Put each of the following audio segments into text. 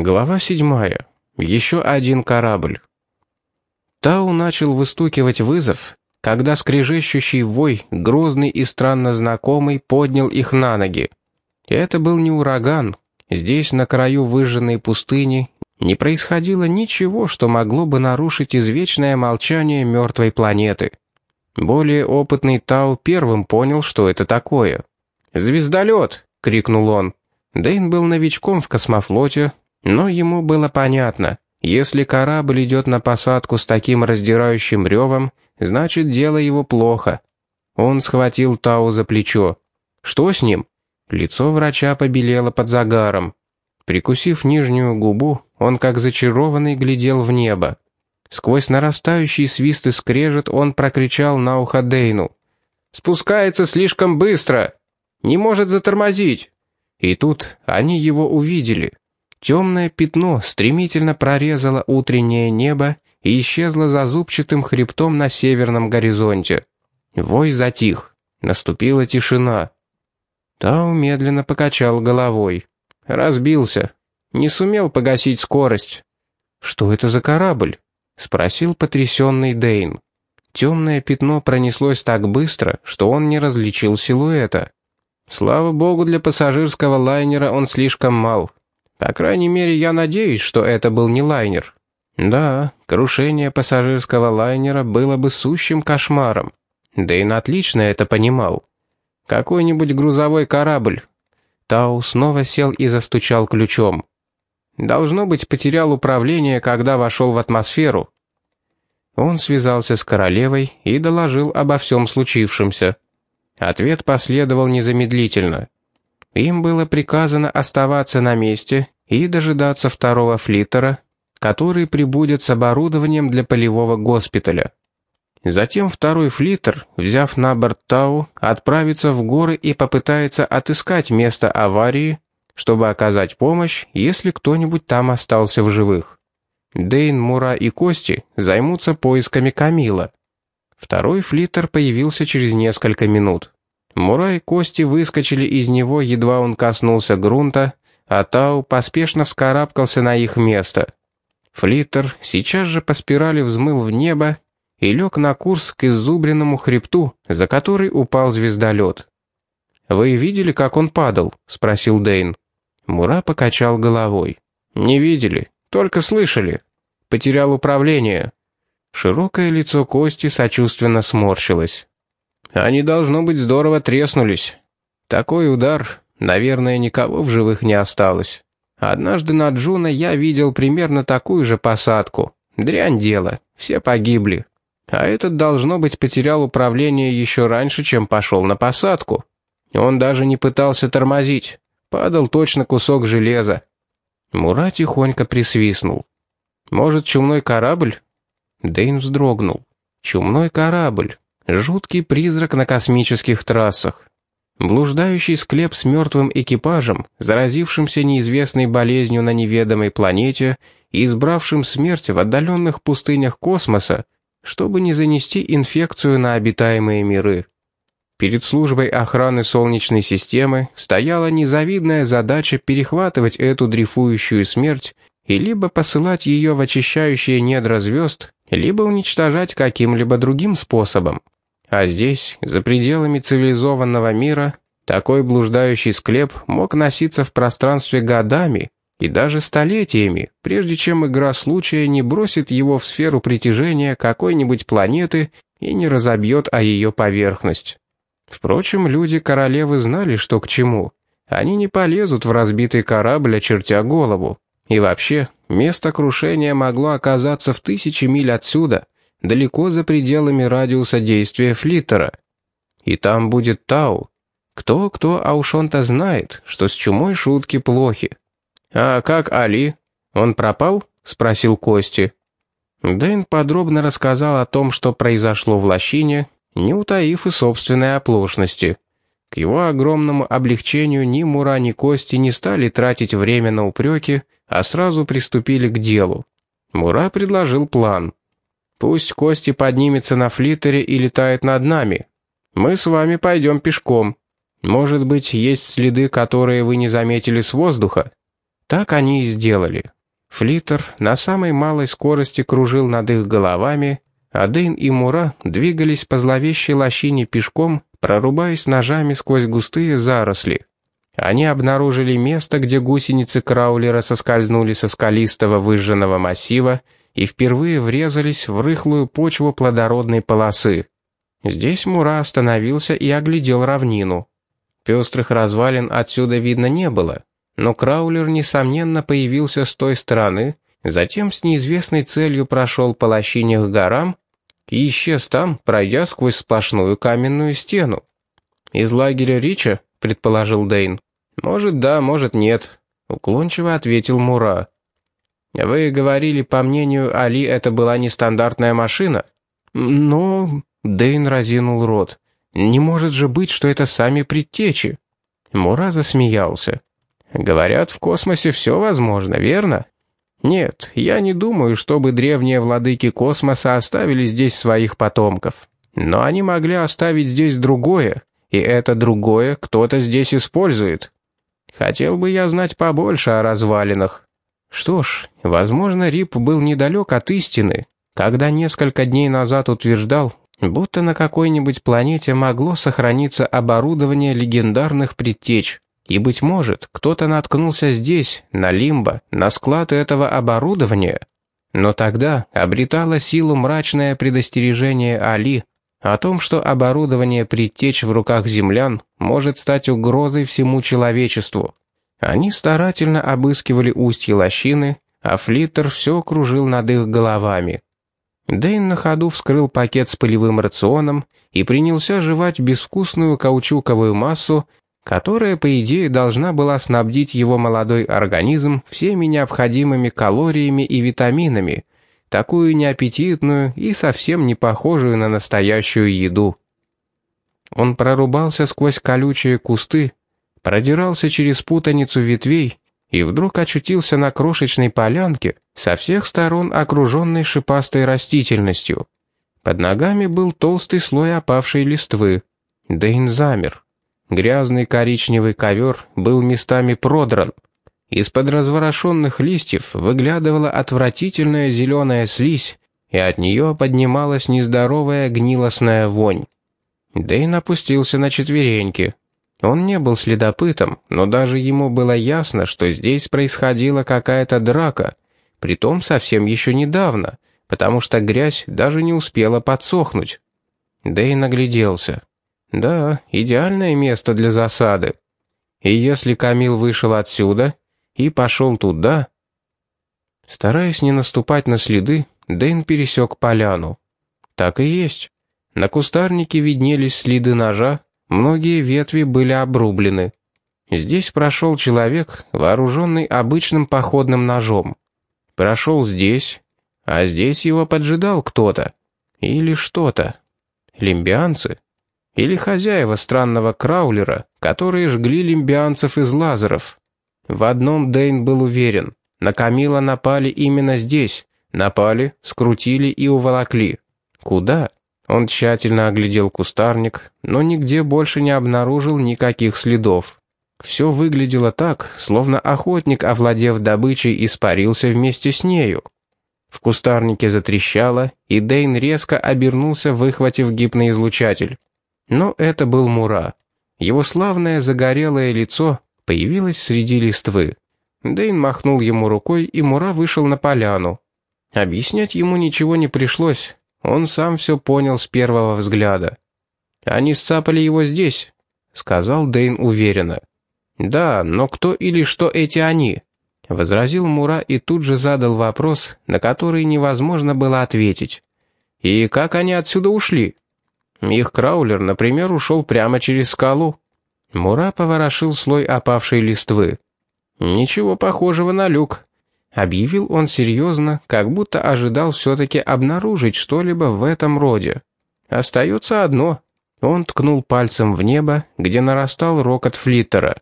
Глава седьмая. Еще один корабль. Тау начал выстукивать вызов, когда скрежещущий вой, грозный и странно знакомый, поднял их на ноги. Это был не ураган. Здесь, на краю выжженной пустыни, не происходило ничего, что могло бы нарушить извечное молчание мертвой планеты. Более опытный Тау первым понял, что это такое. «Звездолет!» — крикнул он. Дэйн был новичком в космофлоте, но ему было понятно, если корабль идет на посадку с таким раздирающим ревом, значит дело его плохо. Он схватил Тау за плечо. «Что с ним?» Лицо врача побелело под загаром. Прикусив нижнюю губу, он как зачарованный глядел в небо. Сквозь нарастающий свист и скрежет он прокричал на ухо Дейну. «Спускается слишком быстро! Не может затормозить!» И тут они его увидели. Темное пятно стремительно прорезало утреннее небо и исчезло за зубчатым хребтом на северном горизонте. Вой затих. Наступила тишина. Тау медленно покачал головой. Разбился. Не сумел погасить скорость. «Что это за корабль?» — спросил потрясенный Дейн. Темное пятно пронеслось так быстро, что он не различил силуэта. Слава богу, для пассажирского лайнера он слишком мал. По крайней мере, я надеюсь, что это был не лайнер. Да, крушение пассажирского лайнера было бы сущим кошмаром. Дейн отлично это понимал. Какой-нибудь грузовой корабль. Тау снова сел и застучал ключом. Должно быть, потерял управление, когда вошел в атмосферу. Он связался с королевой и доложил обо всем случившемся. Ответ последовал незамедлительно. Им было приказано оставаться на месте и дожидаться второго флиттера, который прибудет с оборудованием для полевого госпиталя. Затем второй флиттер, взяв на борт Тау, отправится в горы и попытается отыскать место аварии, чтобы оказать помощь, если кто-нибудь там остался в живых. Дейн, Мура и Кости займутся поисками Камила. Второй флиттер появился через несколько минут. Мура и Кости выскочили из него, едва он коснулся грунта, а Тау поспешно вскарабкался на их место. Флиттер сейчас же по спирали взмыл в небо и лег на курс к изубренному хребту, за который упал звездолет. «Вы видели, как он падал?» — спросил Дейн. Мура покачал головой. «Не видели, только слышали. Потерял управление». Широкое лицо Кости сочувственно сморщилось. Они, должно быть, здорово треснулись. Такой удар, наверное, никого в живых не осталось. Однажды на Джуна я видел примерно такую же посадку. Дрянь дело, все погибли. А этот, должно быть, потерял управление еще раньше, чем пошел на посадку. Он даже не пытался тормозить. Падал точно кусок железа. Мура тихонько присвистнул. «Может, чумной корабль?» Дейн вздрогнул. «Чумной корабль. Жуткий призрак на космических трассах. Блуждающий склеп с мертвым экипажем, заразившимся неизвестной болезнью на неведомой планете и избравшим смерть в отдаленных пустынях космоса, чтобы не занести инфекцию на обитаемые миры. Перед службой охраны Солнечной системы стояла незавидная задача перехватывать эту дрейфующую смерть и либо посылать ее в очищающие недра звезд, либо уничтожать каким-либо другим способом. А здесь, за пределами цивилизованного мира, такой блуждающий склеп мог носиться в пространстве годами и даже столетиями, прежде чем игра случая не бросит его в сферу притяжения какой-нибудь планеты и не разобьет о ее поверхность. Впрочем, люди королевы знали, что к чему. Они не полезут в разбитый корабль, очертя голову. И вообще, место крушения могло оказаться в тысячи миль отсюда — далеко за пределами радиуса действия флиттера. И там будет Тау. Кто-кто, а уж он-то знает, что с чумой шутки плохи. «А как Али? Он пропал?» — спросил Кости. Дэн подробно рассказал о том, что произошло в лощине, не утаив и собственной оплошности. К его огромному облегчению ни Мура, ни Кости не стали тратить время на упреки, а сразу приступили к делу. Мура предложил план. Пусть Кости поднимется на флиттере и летает над нами. Мы с вами пойдем пешком. Может быть, есть следы, которые вы не заметили с воздуха. Так они и сделали. Флиттер на самой малой скорости кружил над их головами, а Дейн и Мура двигались по зловещей лощине пешком, прорубаясь ножами сквозь густые заросли. Они обнаружили место, где гусеницы краулера соскользнули со скалистого выжженного массива и впервые врезались в рыхлую почву плодородной полосы. Здесь Мура остановился и оглядел равнину. Пестрых развалин отсюда видно не было, но краулер, несомненно, появился с той стороны, затем с неизвестной целью прошел по лощине к горам и исчез там, пройдя сквозь сплошную каменную стену. «Из лагеря Рича?» — предположил Дейн. «Может, да, может, нет», — уклончиво ответил Мура. «Вы говорили, по мнению Али, это была нестандартная машина?» «Но...» — Дейн разинул рот. «Не может же быть, что это сами предтечи». Мура засмеялся. «Говорят, в космосе все возможно, верно?» «Нет, я не думаю, чтобы древние владыки космоса оставили здесь своих потомков. Но они могли оставить здесь другое, и это другое кто-то здесь использует. Хотел бы я знать побольше о развалинах. Что ж, возможно, Рип был недалек от истины, когда несколько дней назад утверждал, будто на какой-нибудь планете могло сохраниться оборудование легендарных предтеч. И, быть может, кто-то наткнулся здесь, на Лимбо, на склад этого оборудования. Но тогда обретало силу мрачное предостережение Али о том, что оборудование предтеч в руках землян может стать угрозой всему человечеству. Они старательно обыскивали устье лощины, а Флиттер все кружил над их головами. Дэйн на ходу вскрыл пакет с полевым рационом и принялся жевать безвкусную каучуковую массу, которая, по идее, должна была снабдить его молодой организм всеми необходимыми калориями и витаминами, такую неаппетитную и совсем не похожую на настоящую еду. Он прорубался сквозь колючие кусты, продирался через путаницу ветвей и вдруг очутился на крошечной полянке, со всех сторон окруженной шипастой растительностью. Под ногами был толстый слой опавшей листвы. Дейн замер. Грязный коричневый ковер был местами продран. Из-под разворошенных листьев выглядывала отвратительная зеленая слизь, и от нее поднималась нездоровая гнилостная вонь. Дэйн опустился на четвереньки. Он не был следопытом, но даже ему было ясно, что здесь происходила какая-то драка, притом совсем еще недавно, потому что грязь даже не успела подсохнуть. Дэйн огляделся. Да, идеальное место для засады. И если Камил вышел отсюда и пошел туда... Стараясь не наступать на следы, Дэйн пересек поляну. Так и есть. На кустарнике виднелись следы ножа, многие ветви были обрублены. Здесь прошел человек, вооруженный обычным походным ножом. Прошел здесь, а здесь его поджидал кто-то. Или что-то. Лимбианцы? Или хозяева странного краулера, которые жгли лимбианцев из лазеров. В одном Дейн был уверен. На Камила напали именно здесь. Напали, скрутили и уволокли. Куда? Он тщательно оглядел кустарник, но нигде больше не обнаружил никаких следов. Все выглядело так, словно охотник, овладев добычей, испарился вместе с нею. В кустарнике затрещало, и Дейн резко обернулся, выхватив гипноизлучатель. Но это был Мура. Его славное загорелое лицо появилось среди листвы. Дейн махнул ему рукой, и Мура вышел на поляну. Объяснять ему ничего не пришлось. Он сам все понял с первого взгляда. «Они сцапали его здесь», — сказал Дейн уверенно. «Да, но кто или что эти они?» — возразил Мура и тут же задал вопрос, на который невозможно было ответить. «И как они отсюда ушли?» Их краулер, например, ушел прямо через скалу. Мура поворошил слой опавшей листвы. «Ничего похожего на люк», — объявил он серьезно, как будто ожидал все-таки обнаружить что-либо в этом роде. «Остается одно». Он ткнул пальцем в небо, где нарастал рокот флиттера.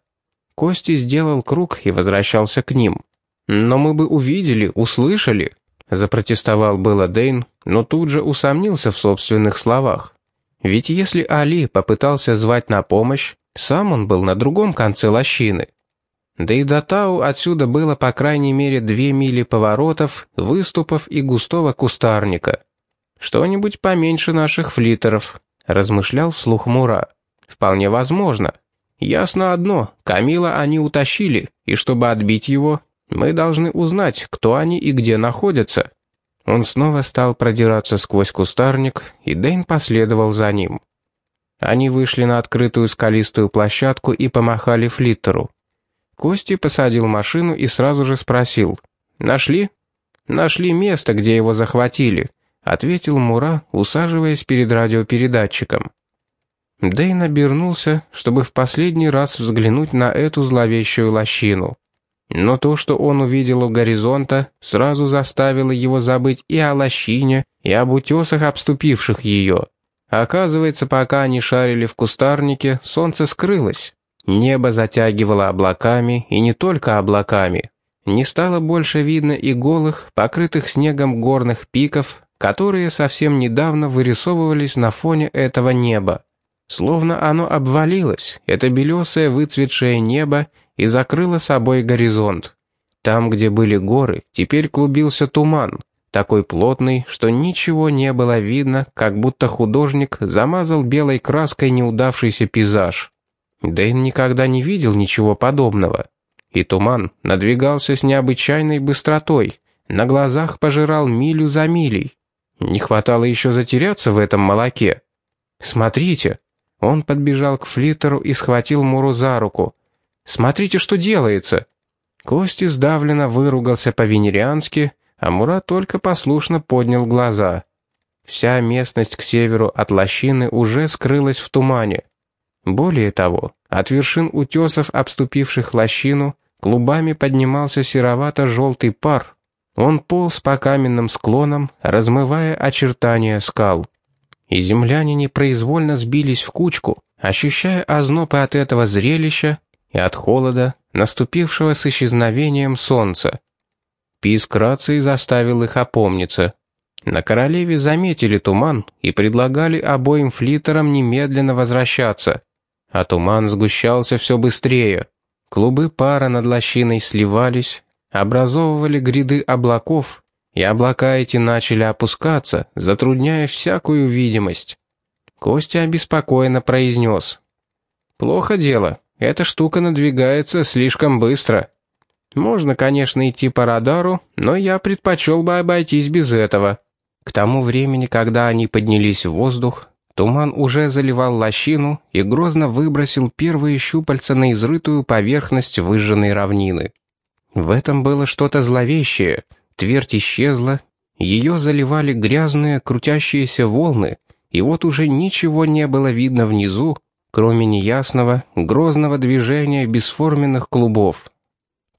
Кости сделал круг и возвращался к ним. «Но мы бы увидели, услышали», — запротестовал было Дейн, но тут же усомнился в собственных словах. Ведь если Али попытался звать на помощь, сам он был на другом конце лощины. Да и до Тау отсюда было по крайней мере две мили поворотов, выступов и густого кустарника. «Что-нибудь поменьше наших флиттеров», — размышлял вслух Мура. «Вполне возможно. Ясно одно, Камила они утащили, и чтобы отбить его, мы должны узнать, кто они и где находятся». Он снова стал продираться сквозь кустарник, и Дэйн последовал за ним. Они вышли на открытую скалистую площадку и помахали флиттеру. Кости посадил машину и сразу же спросил. «Нашли?» «Нашли место, где его захватили», — ответил Мура, усаживаясь перед радиопередатчиком. Дэйн обернулся, чтобы в последний раз взглянуть на эту зловещую лощину. Но то, что он увидел у горизонта, сразу заставило его забыть и о лощине, и об утесах, обступивших ее. Оказывается, пока они шарили в кустарнике, солнце скрылось. Небо затягивало облаками, и не только облаками. Не стало больше видно и голых, покрытых снегом горных пиков, которые совсем недавно вырисовывались на фоне этого неба. Словно оно обвалилось, это белесое выцветшее небо, и закрыло собой горизонт. Там, где были горы, теперь клубился туман, такой плотный, что ничего не было видно, как будто художник замазал белой краской неудавшийся пейзаж. Дэйн никогда не видел ничего подобного. И туман надвигался с необычайной быстротой, на глазах пожирал милю за милей. Не хватало еще затеряться в этом молоке. «Смотрите!» Он подбежал к флиттеру и схватил Муру за руку. «Смотрите, что делается!» Кости сдавленно выругался по-венериански, а Мура только послушно поднял глаза. Вся местность к северу от лощины уже скрылась в тумане. Более того, от вершин утесов, обступивших лощину, клубами поднимался серовато-желтый пар. Он полз по каменным склонам, размывая очертания скал. И земляне непроизвольно сбились в кучку, ощущая озноб от этого зрелища и от холода, наступившего с исчезновением солнца. Писк рации заставил их опомниться. На королеве заметили туман и предлагали обоим флитерам немедленно возвращаться. А туман сгущался все быстрее. Клубы пара над лощиной сливались, образовывали гряды облаков, и облака эти начали опускаться, затрудняя всякую видимость. Костя обеспокоенно произнес. «Плохо дело. Эта штука надвигается слишком быстро». Можно, конечно, идти по радару, но я предпочел бы обойтись без этого. К тому времени, когда они поднялись в воздух, туман уже заливал лощину и грозно выбросил первые щупальца на изрытую поверхность выжженной равнины. В этом было что-то зловещее. Твердь исчезла, ее заливали грязные крутящиеся волны, и вот уже ничего не было видно внизу, кроме неясного, грозного движения бесформенных клубов.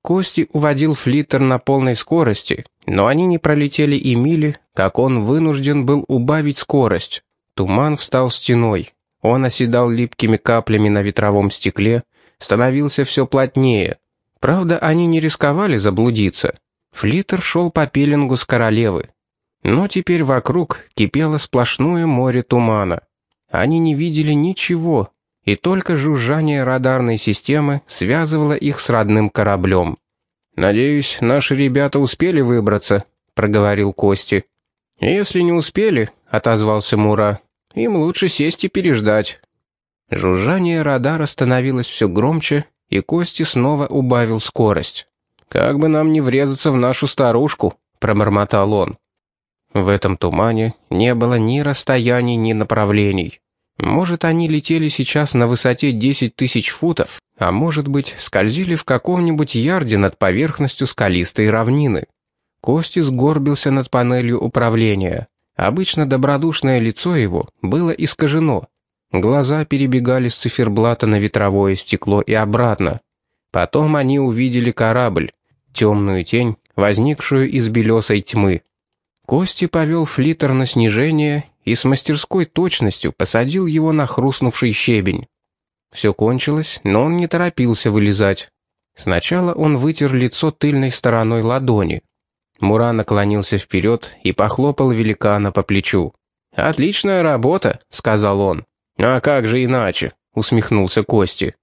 Кости уводил флиттер на полной скорости, но они не пролетели и мили, как он вынужден был убавить скорость. Туман встал стеной. Он оседал липкими каплями на ветровом стекле, становился все плотнее. Правда, они не рисковали заблудиться. Флиттер шел по пилингу с королевы. Но теперь вокруг кипело сплошное море тумана. Они не видели ничего, и только жужжание радарной системы связывало их с родным кораблем. «Надеюсь, наши ребята успели выбраться», — проговорил Кости. «Если не успели», — отозвался Мура, — «им лучше сесть и переждать». Жужжание радара становилось все громче, и Кости снова убавил скорость. «Как бы нам не врезаться в нашу старушку», — пробормотал он. В этом тумане не было ни расстояний, ни направлений. Может, они летели сейчас на высоте 10 тысяч футов, а может быть, скользили в каком-нибудь ярде над поверхностью скалистой равнины. Кости сгорбился над панелью управления. Обычно добродушное лицо его было искажено. Глаза перебегали с циферблата на ветровое стекло и обратно. Потом они увидели корабль, темную тень, возникшую из белесой тьмы. Кости повел флиттер на снижение и с мастерской точностью посадил его на хрустнувший щебень. Все кончилось, но он не торопился вылезать. Сначала он вытер лицо тыльной стороной ладони. Мура наклонился вперед и похлопал великана по плечу. «Отличная работа», — сказал он. «А как же иначе?» — усмехнулся Кости.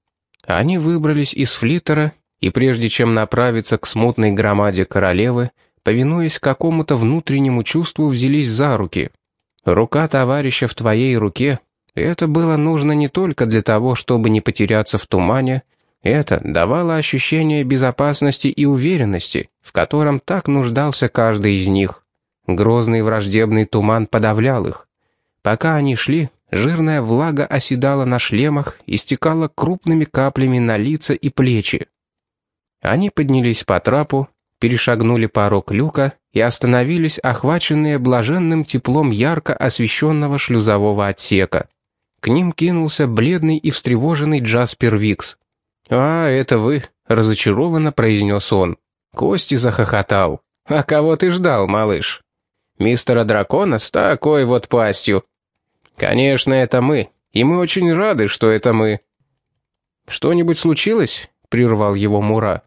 Они выбрались из флиттера и прежде чем направиться к смутной громаде королевы, повинуясь какому-то внутреннему чувству, взялись за руки. Рука товарища в твоей руке — это было нужно не только для того, чтобы не потеряться в тумане, это давало ощущение безопасности и уверенности, в котором так нуждался каждый из них. Грозный враждебный туман подавлял их. Пока они шли, жирная влага оседала на шлемах и стекала крупными каплями на лица и плечи. Они поднялись по трапу, перешагнули порог люка и остановились, охваченные блаженным теплом ярко освещенного шлюзового отсека. К ним кинулся бледный и встревоженный Джаспер Викс. «А, это вы», — разочарованно произнес он. Кости захохотал. «А кого ты ждал, малыш?» «Мистера Дракона с такой вот пастью». «Конечно, это мы, и мы очень рады, что это мы». «Что-нибудь случилось?» — прервал его Мура.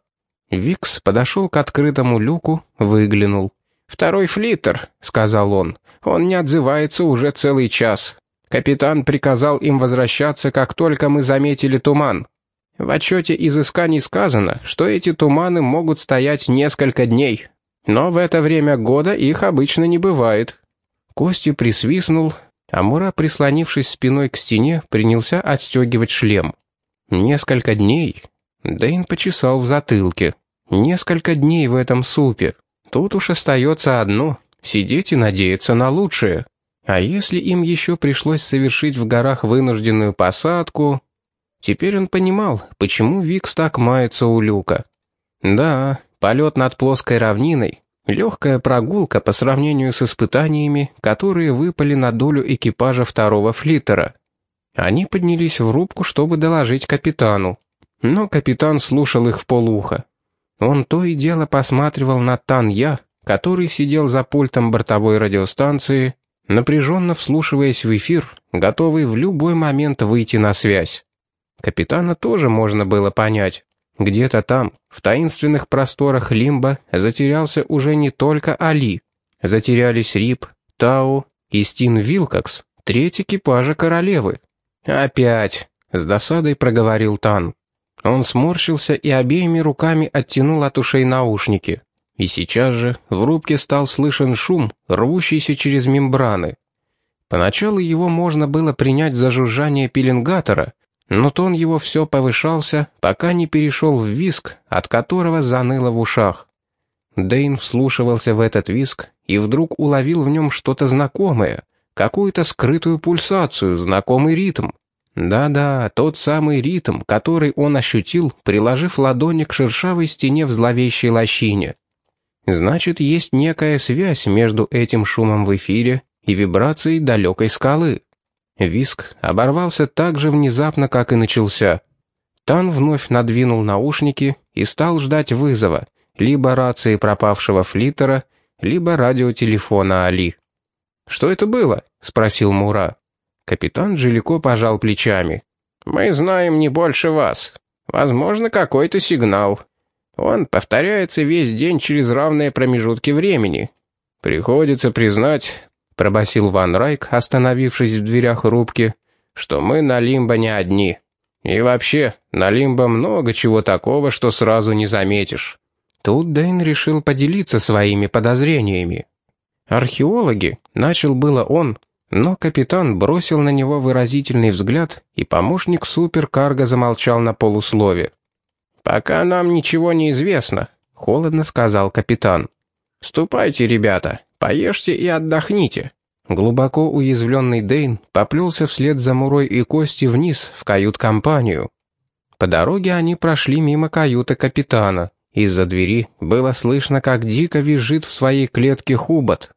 Викс подошел к открытому люку, выглянул. «Второй флиттер», — сказал он. «Он не отзывается уже целый час. Капитан приказал им возвращаться, как только мы заметили туман. В отчете изысканий сказано, что эти туманы могут стоять несколько дней. Но в это время года их обычно не бывает». Костю присвистнул, а Мура, прислонившись спиной к стене, принялся отстегивать шлем. «Несколько дней?» Дэйн почесал в затылке. «Несколько дней в этом супе. Тут уж остается одно — сидеть и надеяться на лучшее. А если им еще пришлось совершить в горах вынужденную посадку...» Теперь он понимал, почему Викс так мается у люка. Да, полет над плоской равниной — легкая прогулка по сравнению с испытаниями, которые выпали на долю экипажа второго флиттера. Они поднялись в рубку, чтобы доложить капитану. Но капитан слушал их в полуха. Он то и дело посматривал на Тан-Я, который сидел за пультом бортовой радиостанции, напряженно вслушиваясь в эфир, готовый в любой момент выйти на связь. Капитана тоже можно было понять. Где-то там, в таинственных просторах Лимба, затерялся уже не только Али. Затерялись Рип, Тау и Стин Вилкокс, треть экипажа королевы. «Опять!» — с досадой проговорил Тан. Он сморщился и обеими руками оттянул от ушей наушники. И сейчас же в рубке стал слышен шум, рвущийся через мембраны. Поначалу его можно было принять за жужжание пеленгатора, но тон его все повышался, пока не перешел в виск, от которого заныло в ушах. Дейн вслушивался в этот виск и вдруг уловил в нем что-то знакомое, какую-то скрытую пульсацию, знакомый ритм. Да-да, тот самый ритм, который он ощутил, приложив ладони к шершавой стене в зловещей лощине. Значит, есть некая связь между этим шумом в эфире и вибрацией далекой скалы. Виск оборвался так же внезапно, как и начался. Тан вновь надвинул наушники и стал ждать вызова, либо рации пропавшего флиттера, либо радиотелефона Али. «Что это было?» — спросил Мура. Капитан Джилико пожал плечами. «Мы знаем не больше вас. Возможно, какой-то сигнал. Он повторяется весь день через равные промежутки времени. Приходится признать, — пробасил Ван Райк, остановившись в дверях рубки, — что мы на Лимбо не одни. И вообще, на Лимбо много чего такого, что сразу не заметишь». Тут Дэйн решил поделиться своими подозрениями. Археологи, начал было он, но капитан бросил на него выразительный взгляд, и помощник суперкарга замолчал на полуслове. «Пока нам ничего не известно», — холодно сказал капитан. «Ступайте, ребята, поешьте и отдохните». Глубоко уязвленный Дейн поплелся вслед за Мурой и Кости вниз, в кают-компанию. По дороге они прошли мимо каюты капитана. Из-за двери было слышно, как дико визжит в своей клетке Хубот.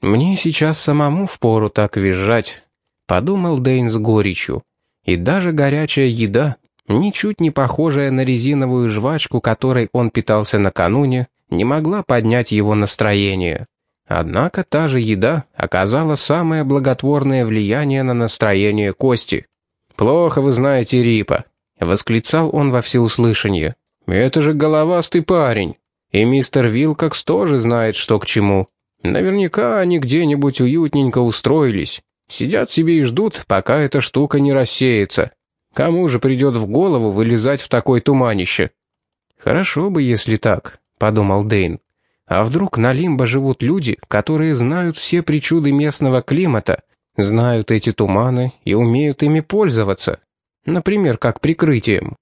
«Мне сейчас самому впору так визжать», — подумал Дэйн с горечью. И даже горячая еда, ничуть не похожая на резиновую жвачку, которой он питался накануне, не могла поднять его настроение. Однако та же еда оказала самое благотворное влияние на настроение Кости. «Плохо вы знаете Рипа», — восклицал он во всеуслышание. «Это же головастый парень. И мистер Вилкокс тоже знает, что к чему. Наверняка они где-нибудь уютненько устроились. Сидят себе и ждут, пока эта штука не рассеется. Кому же придет в голову вылезать в такой туманище? «Хорошо бы, если так», — подумал Дейн. «А вдруг на Лимбо живут люди, которые знают все причуды местного климата, знают эти туманы и умеют ими пользоваться? Например, как прикрытием.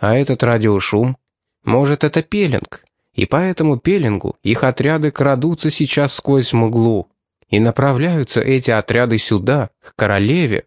А этот радиошум? Может, это пеленг? И по этому пеленгу их отряды крадутся сейчас сквозь мглу. И направляются эти отряды сюда, к королеве,